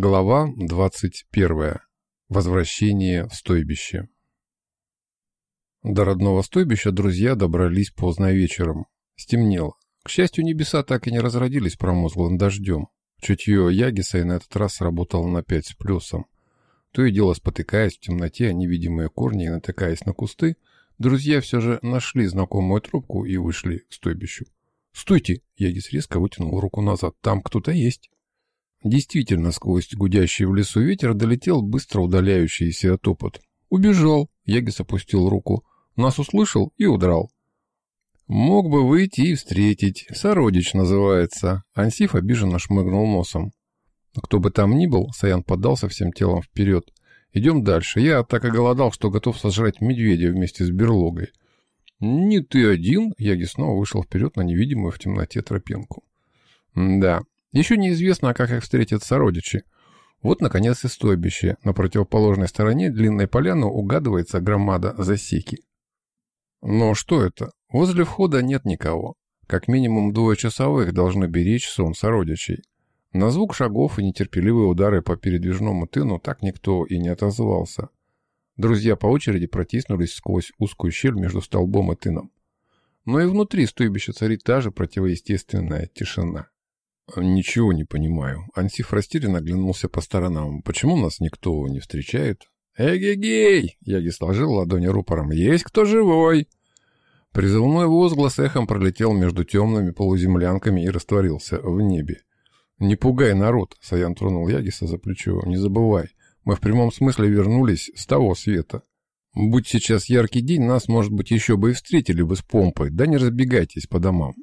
Глава 21. Возвращение в стойбище. До родного стойбища друзья добрались поздно вечером. Стемнело. К счастью, небеса так и не разродились промозглым дождем. Чутье Ягиса и на этот раз работало на пять с плюсом. То и дело спотыкаясь в темноте невидимые корни и натыкаясь на кусты, друзья все же нашли знакомую трубку и вышли к стойбищу. «Стойте!» — Ягис резко вытянул руку назад. «Там кто-то есть!» Действительно, сквозь гудящий в лесу ветер долетел быстро удаляющийся топот. «Убежал!» — Ягис опустил руку. Нас услышал и удрал. «Мог бы выйти и встретить. Сородич называется». Ансиф обиженно шмыгнул носом. Кто бы там ни был, Саян подался всем телом вперед. «Идем дальше. Я так и голодал, что готов сожрать медведя вместе с берлогой». «Не ты один?» — Яги снова вышел вперед на невидимую в темноте тропинку. «Да, еще неизвестно, как их встретят сородичи. Вот, наконец, и стойбище. На противоположной стороне длинной поляны угадывается громада засеки. Но что это? Возле входа нет никого. Как минимум двое часовых должны беречь сон сородичей. На звук шагов и нетерпеливые удары по передвижному тыну так никто и не отозвался. Друзья по очереди протиснулись сквозь узкую щель между столбом и тыном. Но и внутри стойбища царит та же противоестественная тишина. «Ничего не понимаю». Ансиф растерянно оглянулся по сторонам. «Почему нас никто не встречает?» «Эгегей!» — Яги сложил ладони рупором. «Есть кто живой!» Призывной возглас эхом пролетел между темными полуземлянками и растворился в небе. «Не пугай народ!» — Саян тронул Ягиса за плечо. «Не забывай, мы в прямом смысле вернулись с того света. Будь сейчас яркий день, нас, может быть, еще бы и встретили бы с помпой. Да не разбегайтесь по домам».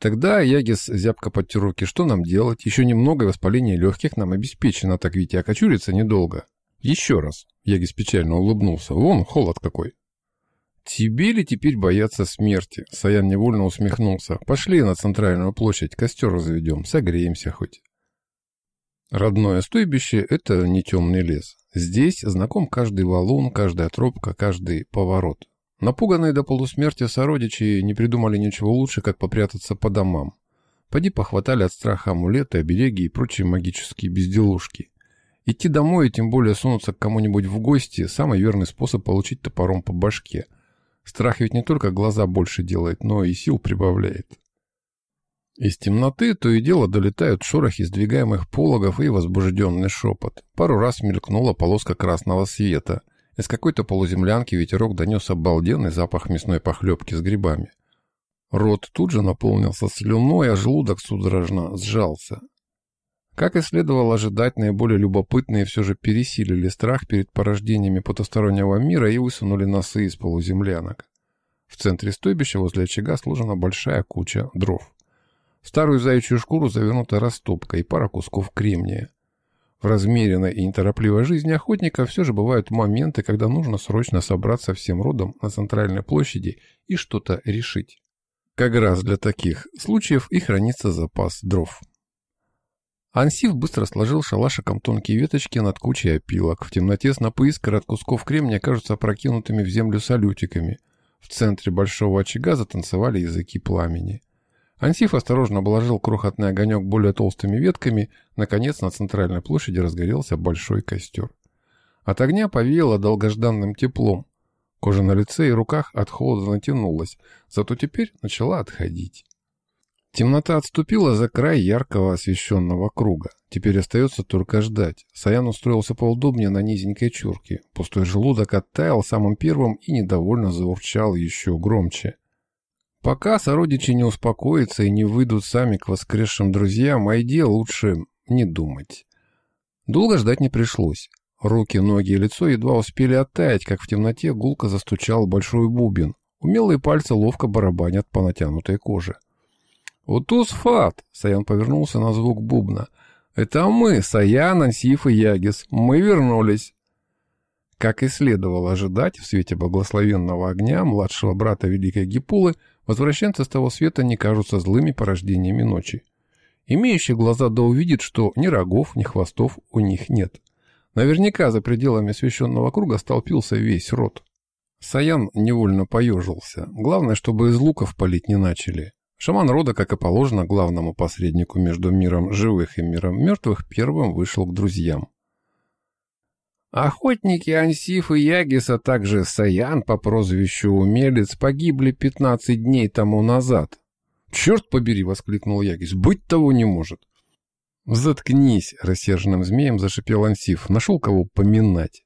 Тогда Ягис зябко подтер руки. Что нам делать? Еще немного, воспаление легких нам обеспечено, так ведь и окочуриться недолго. Еще раз. Ягис печально улыбнулся. Вон, холод какой. Тебе ли теперь бояться смерти? Саян невольно усмехнулся. Пошли на центральную площадь, костер разведем, согреемся хоть. Родное стойбище — это не темный лес. Здесь знаком каждый валун, каждая тропка, каждый поворот. Напуганные до полусмерти сородичи не придумали ничего лучше, как попрятаться по домам. Поди похватали от страха амулеты, обереги и прочие магические безделушки. Идти домой и тем более сунуться к кому-нибудь в гости – самый верный способ получить топором по башке. Страх ведь не только глаза больше делает, но и сил прибавляет. Из темноты то и дело долетают шорохи сдвигаемых пологов и возбужденный шепот. Пару раз мелькнула полоска красного света. Из какой-то полуземлянки ветерок донес обалденный запах мясной похлебки с грибами. Рот тут же наполнился слюной, а желудок судорожно сжался. Как и следовало ожидать, наиболее любопытные все же пересилили страх перед порождениями потустороннего мира и высунули носы из полуземлянок. В центре стойбища возле очага сложена большая куча дров. Старую заячью шкуру завернута растопка и пара кусков кремния. В размеренной и неторопливой жизни охотника все же бывают моменты, когда нужно срочно собраться всем родом на центральной площади и что-то решить. Как раз для таких случаев и хранится запас дров. Ансив быстро сложил шалашиком тонкие веточки над кучей опилок. В темноте снопы искр от кусков кремня кажутся опрокинутыми в землю салютиками. В центре большого очага затанцевали языки пламени. Ансиф осторожно обложил крохотный огонек более толстыми ветками. Наконец на центральной площади разгорелся большой костер. От огня повеяло долгожданным теплом. Кожа на лице и руках от холода натянулась, зато теперь начала отходить. Темнота отступила за край яркого освещенного круга. Теперь остается только ждать. Саян устроился поудобнее на низенькой чурке. Пустой желудок оттаял самым первым и недовольно заурчал еще громче. Пока сородичи не успокоятся и не выйдут сами к воскресшим друзьям, о еде лучше не думать. Долго ждать не пришлось. Руки, ноги и лицо едва успели оттаять, как в темноте гулко застучал большой бубен. Умелые пальцы ловко барабанят по натянутой коже. «Утус-фат!» — Саян повернулся на звук бубна. «Это мы, Саян, Ансиф и Ягис. Мы вернулись!» Как и следовало ожидать, в свете благословенного огня младшего брата Великой Гипулы Возвращенцы с того света не кажутся злыми порождениями ночи. Имеющий глаза да увидит, что ни рогов, ни хвостов у них нет. Наверняка за пределами священного круга столпился весь род. Саян невольно поежился. Главное, чтобы из луков палить не начали. Шаман рода, как и положено главному посреднику между миром живых и миром мертвых, первым вышел к друзьям. Охотники Ансиф и Ягис, а также Саян по прозвищу Умелец погибли 15 дней тому назад. «Черт побери!» — воскликнул Ягис. «Быть того не может!» «Заткнись!» — рассерженным змеем зашипел Ансиф. «Нашел кого поминать!»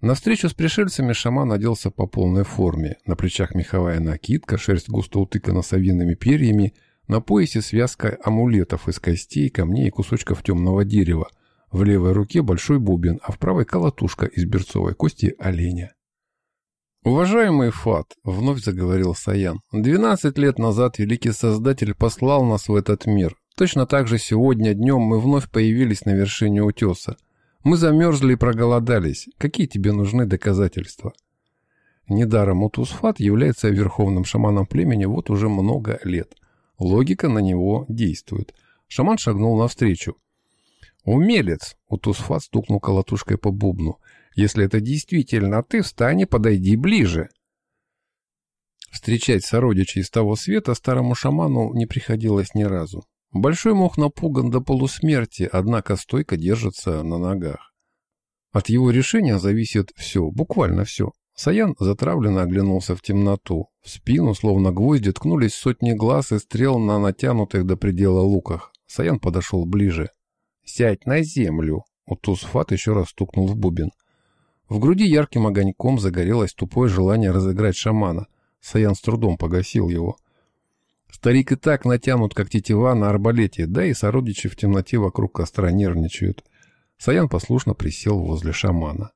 На встречу с пришельцами шаман оделся по полной форме. На плечах меховая накидка, шерсть густо утыкана совиными перьями, на поясе связка амулетов из костей, камней и кусочков темного дерева. В левой руке большой бубен, а в правой колотушка из берцовой кости оленя. «Уважаемый Фат», — вновь заговорил Саян, — «двенадцать лет назад Великий Создатель послал нас в этот мир. Точно так же сегодня днем мы вновь появились на вершине утеса. Мы замерзли и проголодались. Какие тебе нужны доказательства? Недаром Утусфат является верховным шаманом племени вот уже много лет. Логика на него действует. Шаман шагнул навстречу. «Умелец!» — Утусфат стукнул колотушкой по бубну. «Если это действительно ты, встань и подойди ближе!» Встречать сородичей из того света старому шаману не приходилось ни разу. Большой мох напуган до полусмерти, однако стойко держится на ногах. От его решения зависит все, буквально все. Саян затравленно оглянулся в темноту. В спину, словно гвозди, ткнулись сотни глаз и стрел на натянутых до предела луках. Саян подошел ближе. «Сядь на землю!» Утусфат еще раз стукнул в бубен. В груди ярким огоньком загорелось тупое желание разыграть шамана. Саян с трудом погасил его. Старик и так натянут, как тетива на арбалете, да и сородичи в темноте вокруг костра нервничают. Саян послушно присел возле шамана.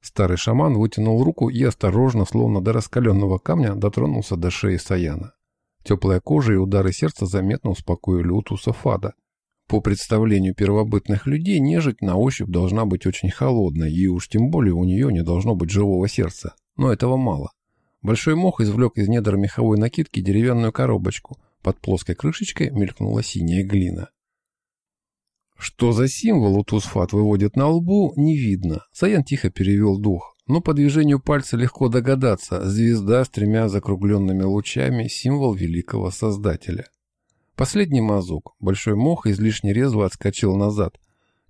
Старый шаман вытянул руку и осторожно, словно до раскаленного камня, дотронулся до шеи Саяна. Теплая кожа и удары сердца заметно успокоили Утуса Фада. По представлению первобытных людей, нежить на ощупь должна быть очень холодной, и уж тем более у нее не должно быть живого сердца. Но этого мало. Большой мох извлек из недр меховой накидки деревянную коробочку. Под плоской крышечкой мелькнула синяя глина. Что за символ Утусфат выводит на лбу, не видно. Саян тихо перевел дух. Но по движению пальца легко догадаться. Звезда с тремя закругленными лучами – символ великого Создателя. Последний мазок. Большой мох излишне резво отскочил назад.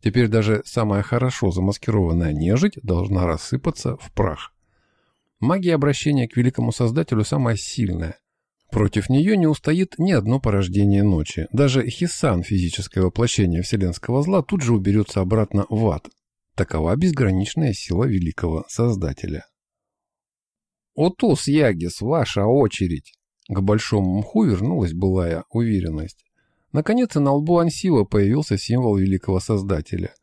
Теперь даже самая хорошо замаскированная нежить должна рассыпаться в прах. Магия обращения к великому создателю самая сильная. Против нее не устоит ни одно порождение ночи. Даже Хисан, физическое воплощение вселенского зла, тут же уберется обратно в ад. Такова безграничная сила великого создателя. «Отус, Ягис, ваша очередь!» К большому мху вернулась былая уверенность. Наконец и на лбу Ансива появился символ великого создателя.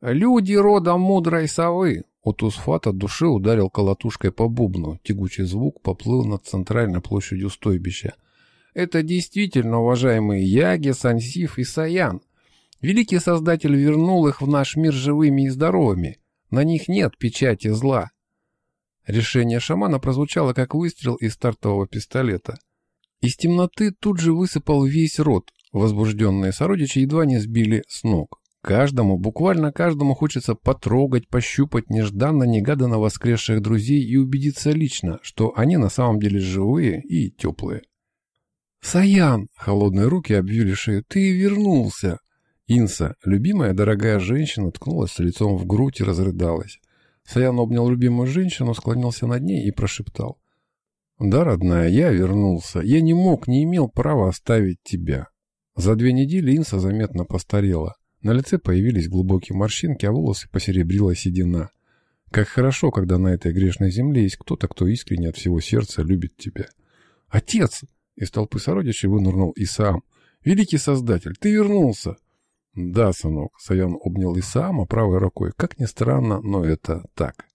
«Люди рода мудрой совы, Отусфат от души ударил колотушкой по бубну. Тягучий звук поплыл над центральной площадью стойбища. «Это действительно, уважаемые Яги, Сансиф и Саян. Великий Создатель вернул их в наш мир живыми и здоровыми. На них нет печати зла». Решение шамана прозвучало, как выстрел из стартового пистолета. Из темноты тут же высыпал весь рот. Возбужденные сородичи едва не сбили с ног. Каждому, буквально каждому хочется потрогать, пощупать нежданно-негаданно воскресших друзей и убедиться лично, что они на самом деле живые и теплые. «Саян!» — холодные руки обвили шею. «Ты вернулся!» Инса, любимая дорогая женщина, ткнулась лицом в грудь и разрыдалась. Саян обнял любимую женщину, склонился над ней и прошептал. «Да, родная, я вернулся. Я не мог, не имел права оставить тебя». За две недели Инса заметно постарела. На лице появились глубокие морщинки, а волосы посеребрила седина. Как хорошо, когда на этой грешной земле есть кто-то, кто искренне от всего сердца любит тебя. «Отец!» — из толпы сородичей вынырнул Исаам. «Великий Создатель, ты вернулся!» «Да, сынок», — Саян обнял Исаама правой рукой. Как ни странно, но это так.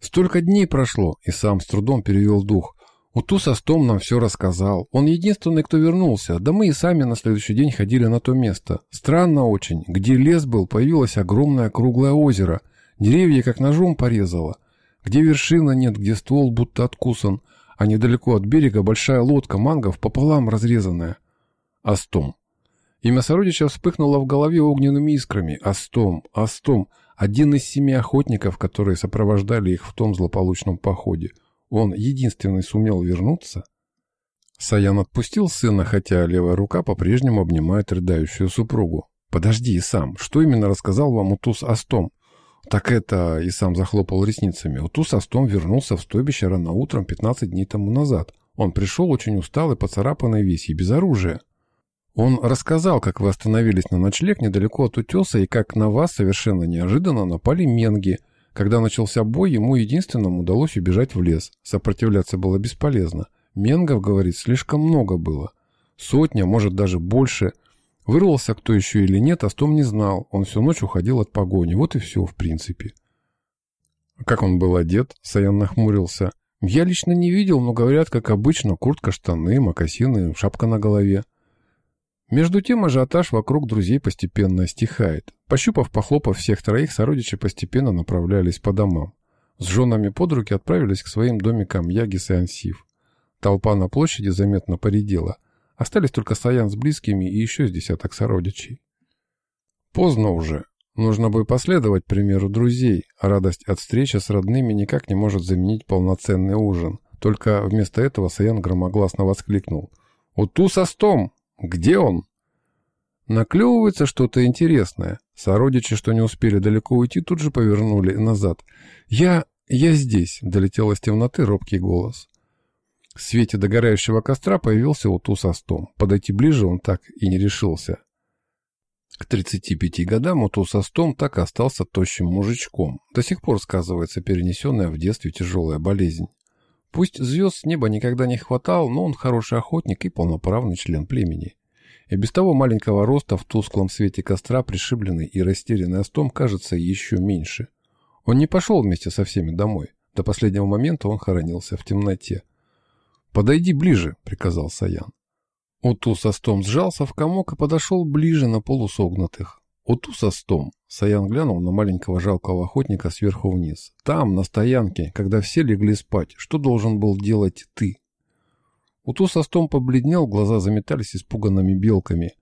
Столько дней прошло, и сам с трудом перевел дух. Утуса с Том нам все рассказал. Он единственный, кто вернулся. Да мы и сами на следующий день ходили на то место. Странно очень. Где лес был, появилось огромное круглое озеро. Деревья как ножом порезало. Где вершина нет, где ствол будто откусан. А недалеко от берега большая лодка мангов пополам разрезанная. Астом. Имя сородича вспыхнуло в голове огненными искрами. Астом, Астом. Один из семи охотников, которые сопровождали их в том злополучном походе. Он единственный сумел вернуться? Саян отпустил сына, хотя левая рука по-прежнему обнимает рыдающую супругу. «Подожди, и сам. Что именно рассказал вам Утус Астом?» «Так это...» — и сам захлопал ресницами. «Утус Астом вернулся в стойбище рано утром 15 дней тому назад. Он пришел очень усталый, поцарапанный весь и без оружия. Он рассказал, как вы остановились на ночлег недалеко от утеса и как на вас совершенно неожиданно напали менги. Когда начался бой, ему единственному удалось убежать в лес. Сопротивляться было бесполезно. Менгов, говорит, слишком много было. Сотня, может даже больше. Вырвался кто еще или нет, Астом не знал. Он всю ночь уходил от погони. Вот и все, в принципе. Как он был одет, Саян нахмурился. Я лично не видел, но говорят, как обычно, куртка, штаны, мокасины, шапка на голове. Между тем ажиотаж вокруг друзей постепенно стихает. Пощупав, похлопав всех троих, сородичи постепенно направлялись по домам. С женами под руки отправились к своим домикам Ягис и Ансив. Толпа на площади заметно поредела. Остались только Саян с близкими и еще с десяток сородичей. Поздно уже. Нужно бы последовать примеру друзей, а радость от встречи с родными никак не может заменить полноценный ужин. Только вместо этого Саян громогласно воскликнул. «Уту со стом! Где он?» Наклевывается что-то интересное. Сородичи, что не успели далеко уйти, тут же повернули назад. «Я... я здесь!» — долетел из темноты робкий голос. В свете догорающего костра появился Уту со стом. Подойти ближе он так и не решился. К 35 годам Уту со стом так и остался тощим мужичком. До сих пор сказывается перенесенная в детстве тяжелая болезнь. Пусть звезд с неба никогда не хватал, но он хороший охотник и полноправный член племени. И без того маленького роста в тусклом свете костра пришибленный и растерянный Астом кажется еще меньше. Он не пошел вместе со всеми домой. До последнего момента он хоронился в темноте. «Подойди ближе», — приказал Саян. Уту со стом сжался в комок и подошел ближе на полусогнутых. Уту со стом. Саян глянул на маленького жалкого охотника сверху вниз. Там, на стоянке, когда все легли спать, что должен был делать ты? Уту со стом побледнел, глаза заметались испуганными белками.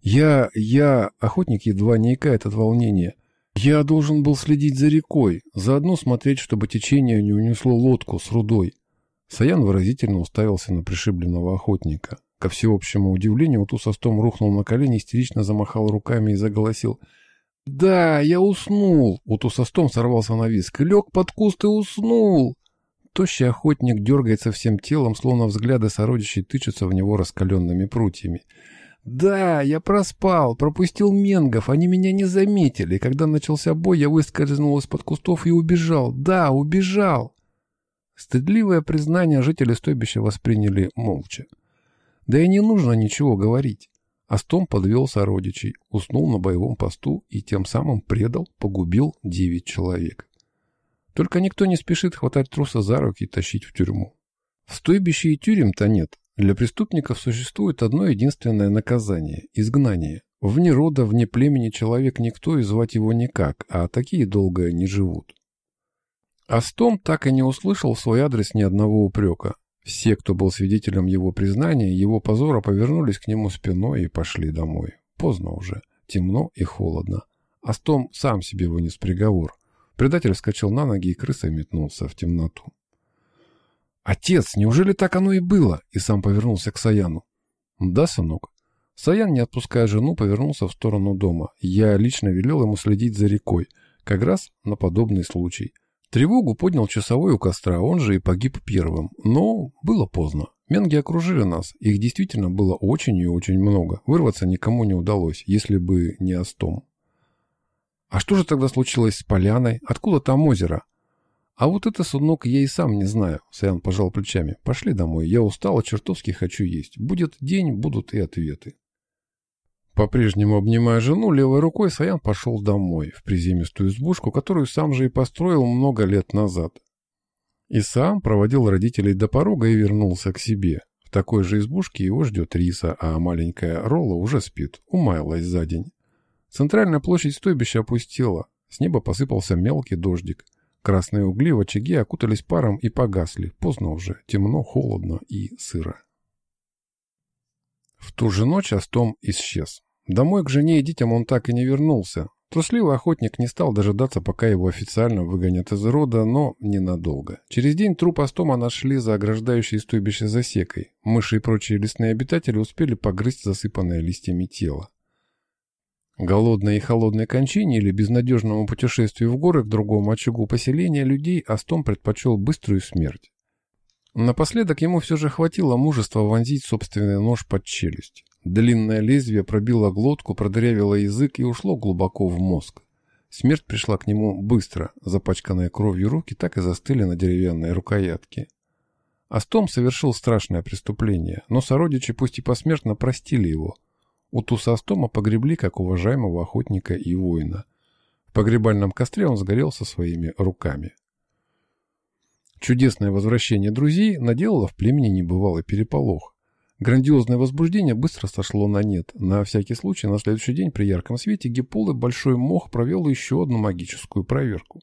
Я, я... Охотник едва не икает от волнения. Я должен был следить за рекой, заодно смотреть, чтобы течение не унесло лодку с рудой. Саян выразительно уставился на пришибленного охотника. Ко всеобщему удивлению, Утусостом рухнул на колени, истерично замахал руками и заголосил. «Да, я уснул!» Утусостом сорвался на виск. «Лег под куст и уснул!» Тощий охотник дергается всем телом, словно взгляды сородичей тычутся в него раскаленными прутьями. «Да, я проспал, пропустил менгов, они меня не заметили. Когда начался бой, я выскользнул из-под кустов и убежал. Да, убежал!» Стыдливое признание жители стойбища восприняли молча. Да и не нужно ничего говорить. Астом подвел сородичей, уснул на боевом посту и тем самым предал, погубил девять человек. Только никто не спешит хватать труса за руки и тащить в тюрьму. В стойбище и тюрем-то нет. Для преступников существует одно единственное наказание – изгнание. Вне рода, вне племени человек никто и звать его никак, а такие долго не живут. Астом так и не услышал в свой адрес ни одного упрека. Все, кто был свидетелем его признания, его позора, повернулись к нему спиной и пошли домой. Поздно уже, темно и холодно. Астом сам себе вынес приговор. Предатель вскочил на ноги и крысой метнулся в темноту. «Отец, неужели так оно и было?» И сам повернулся к Саяну. «Да, сынок». Саян, не отпуская жену, повернулся в сторону дома. Я лично велел ему следить за рекой, как раз на подобный случай. Тревогу поднял часовой у костра, он же и погиб первым. Но было поздно. Менги окружили нас. Их действительно было очень и очень много. Вырваться никому не удалось, если бы не Астом. А что же тогда случилось с поляной? Откуда там озеро? А вот это, сынок, я и сам не знаю. Саян пожал плечами. Пошли домой. Я устал, а чертовски хочу есть. Будет день, будут и ответы. По-прежнему обнимая жену, левой рукой Саян пошел домой, в приземистую избушку, которую сам же и построил много лет назад. И сам проводил родителей до порога и вернулся к себе. В такой же избушке его ждет Риса, а маленькая Ролла уже спит, умаялась за день. Центральная площадь стойбища опустела, с неба посыпался мелкий дождик. Красные угли в очаге окутались паром и погасли. Поздно уже, темно, холодно и сыро. В ту же ночь Астом исчез. Домой к жене и детям он так и не вернулся. Трусливый охотник не стал дожидаться, пока его официально выгонят из рода, но ненадолго. Через день труп Астома нашли за ограждающей стойбище засекой. Мыши и прочие лесные обитатели успели погрызть засыпанное листьями тело. Голодной и холодной кончине или безнадежному путешествию в горы к другому очагу поселения людей Астом предпочел быструю смерть. Напоследок ему все же хватило мужества вонзить собственный нож под челюсть. Длинное лезвие пробило глотку, продырявило язык и ушло глубоко в мозг. Смерть пришла к нему быстро, запачканные кровью руки так и застыли на деревянной рукоятке. Астом совершил страшное преступление, но сородичи пусть и посмертно простили его. У Туса Астома погребли как уважаемого охотника и воина. В погребальном костре он сгорел со своими руками. Чудесное возвращение друзей наделало в племени небывалый переполох. Грандиозное возбуждение быстро сошло на нет. На всякий случай, на следующий день при ярком свете Гиппол и Большой Мох провел еще одну магическую проверку.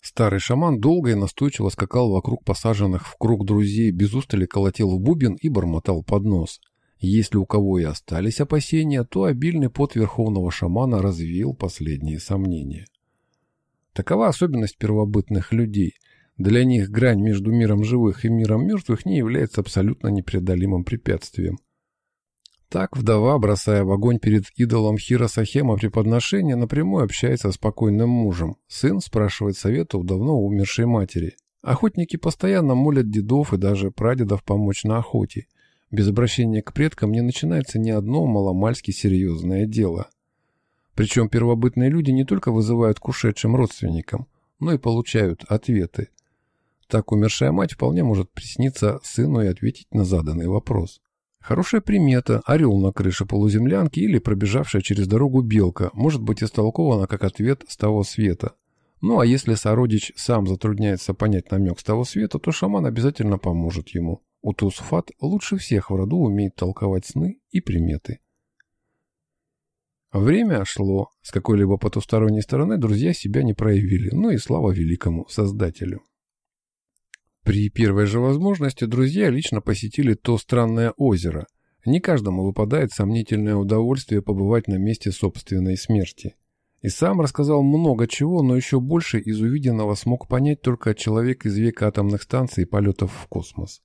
Старый шаман долго и настойчиво скакал вокруг посаженных в круг друзей, без устали колотил в бубен и бормотал под нос. Если у кого и остались опасения, то обильный пот верховного шамана развеял последние сомнения. Такова особенность первобытных людей – для них грань между миром живых и миром мертвых не является абсолютно непреодолимым препятствием. Так вдова, бросая в огонь перед идолом Хиросахема при подношении, напрямую общается с покойным мужем. Сын спрашивает совета у давно умершей матери. Охотники постоянно молят дедов и даже прадедов помочь на охоте. Без обращения к предкам не начинается ни одно маломальски серьезное дело. Причем первобытные люди не только вызывают к ушедшим родственникам, но и получают ответы. Так умершая мать вполне может присниться сыну и ответить на заданный вопрос. Хорошая примета – орел на крыше полуземлянки или пробежавшая через дорогу белка может быть истолкована как ответ с того света. Ну а если сородич сам затрудняется понять намек с того света, то шаман обязательно поможет ему. Утусфат лучше всех в роду умеет толковать сны и приметы. Время шло. С какой-либо потусторонней стороны друзья себя не проявили, ну и слава великому Создателю. При первой же возможности друзья лично посетили то странное озеро. Не каждому выпадает сомнительное удовольствие побывать на месте собственной смерти. И сам рассказал много чего, но еще больше из увиденного смог понять только человек из века атомных станций и полетов в космос.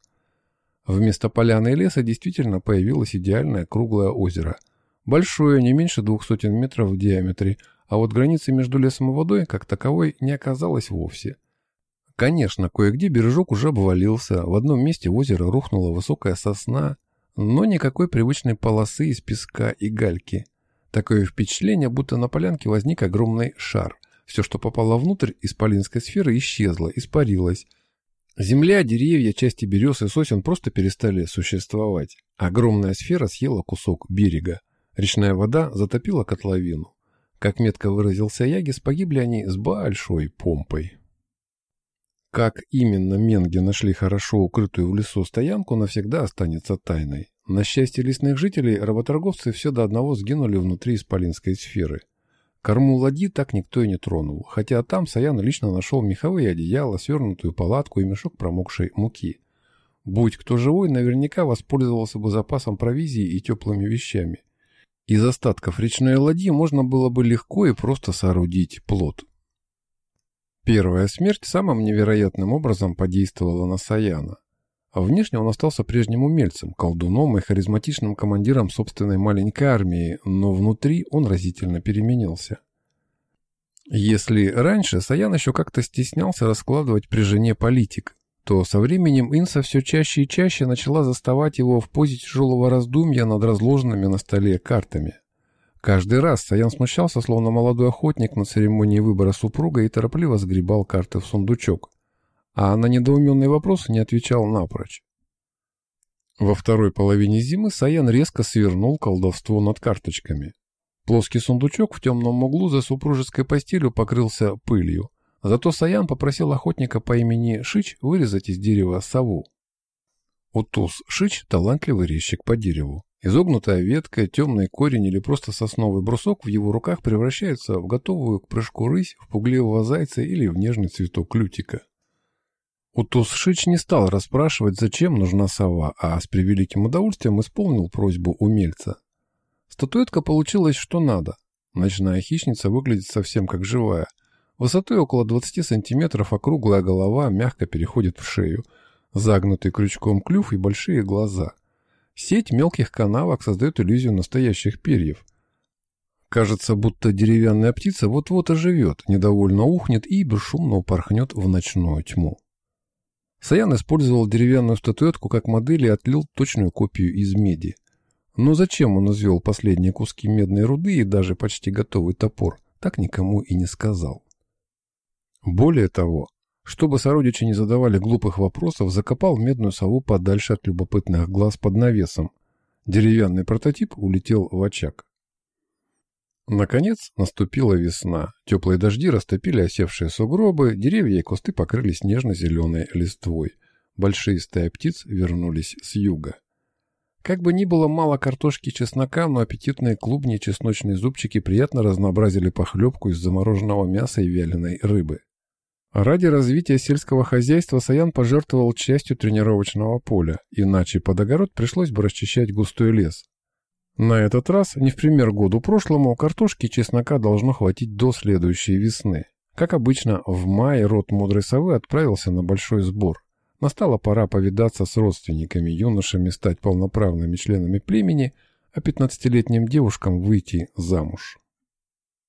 Вместо поляны и леса действительно появилось идеальное круглое озеро. Большое, не меньше двух сотен метров в диаметре, а вот границы между лесом и водой, как таковой, не оказалось вовсе – Конечно, кое-где бережок уже обвалился, в одном месте в озеро рухнула высокая сосна, но никакой привычной полосы из песка и гальки. Такое впечатление, будто на полянке возник огромный шар. Все, что попало внутрь исполинской сферы, исчезло, испарилось. Земля, деревья, части берез и сосен просто перестали существовать. Огромная сфера съела кусок берега. Речная вода затопила котловину. Как метко выразился Ягис, погибли они с большой помпой. Как именно менги нашли хорошо укрытую в лесу стоянку, навсегда останется тайной. На счастье лесных жителей, работорговцы все до одного сгинули внутри исполинской сферы. Корму ладьи так никто и не тронул, хотя там Саян лично нашел меховые одеяла, свернутую палатку и мешок промокшей муки. Будь кто живой, наверняка воспользовался бы запасом провизии и теплыми вещами. Из остатков речной ладьи можно было бы легко и просто соорудить плод. Первая смерть самым невероятным образом подействовала на Саяна. А внешне он остался прежним умельцем, колдуном и харизматичным командиром собственной маленькой армии, но внутри он разительно переменился. Если раньше Саян еще как-то стеснялся раскладывать при жене политик, то со временем Инса все чаще и чаще начала заставать его в позе тяжелого раздумья над разложенными на столе картами. Каждый раз Саян смущался, словно молодой охотник на церемонии выбора супруга и торопливо сгребал карты в сундучок, а на недоуменные вопросы не отвечал напрочь. Во второй половине зимы Саян резко свернул колдовство над карточками. Плоский сундучок в темном углу за супружеской постелью покрылся пылью. Зато Саян попросил охотника по имени Шич вырезать из дерева сову. Утус Шич – талантливый резчик по дереву. Изогнутая ветка, темный корень или просто сосновый брусок в его руках превращаются в готовую к прыжку рысь, в пугливого зайца или в нежный цветок лютика. Утус-шич не стал расспрашивать, зачем нужна сова, а с превеликим удовольствием исполнил просьбу умельца. Статуэтка получилась что надо. Ночная хищница выглядит совсем как живая. Высотой около 20 сантиметров округлая голова мягко переходит в шею, загнутый крючком клюв и большие глаза. Сеть мелких канавок создает иллюзию настоящих перьев. Кажется, будто деревянная птица вот-вот оживет, недовольно ухнет и бесшумно упорхнет в ночную тьму. Саян использовал деревянную статуэтку как модель и отлил точную копию из меди. Но зачем он извел последние куски медной руды и даже почти готовый топор, так никому и не сказал. Более того, чтобы сородичи не задавали глупых вопросов, закопал медную сову подальше от любопытных глаз под навесом. Деревянный прототип улетел в очаг. Наконец наступила весна. Теплые дожди растопили осевшие сугробы, деревья и кусты покрылись нежно-зеленой листвой. Большие стаи птиц вернулись с юга. Как бы ни было мало картошки и чеснока, но аппетитные клубни и чесночные зубчики приятно разнообразили похлебку из замороженного мяса и вяленой рыбы. Ради развития сельского хозяйства Саян пожертвовал частью тренировочного поля, иначе под огород пришлось бы расчищать густой лес. На этот раз, не в пример году прошлому, картошки и чеснока должно хватить до следующей весны. Как обычно, в мае род мудрой совы отправился на большой сбор. Настала пора повидаться с родственниками, юношами стать полноправными членами племени, а 15-летним девушкам выйти замуж.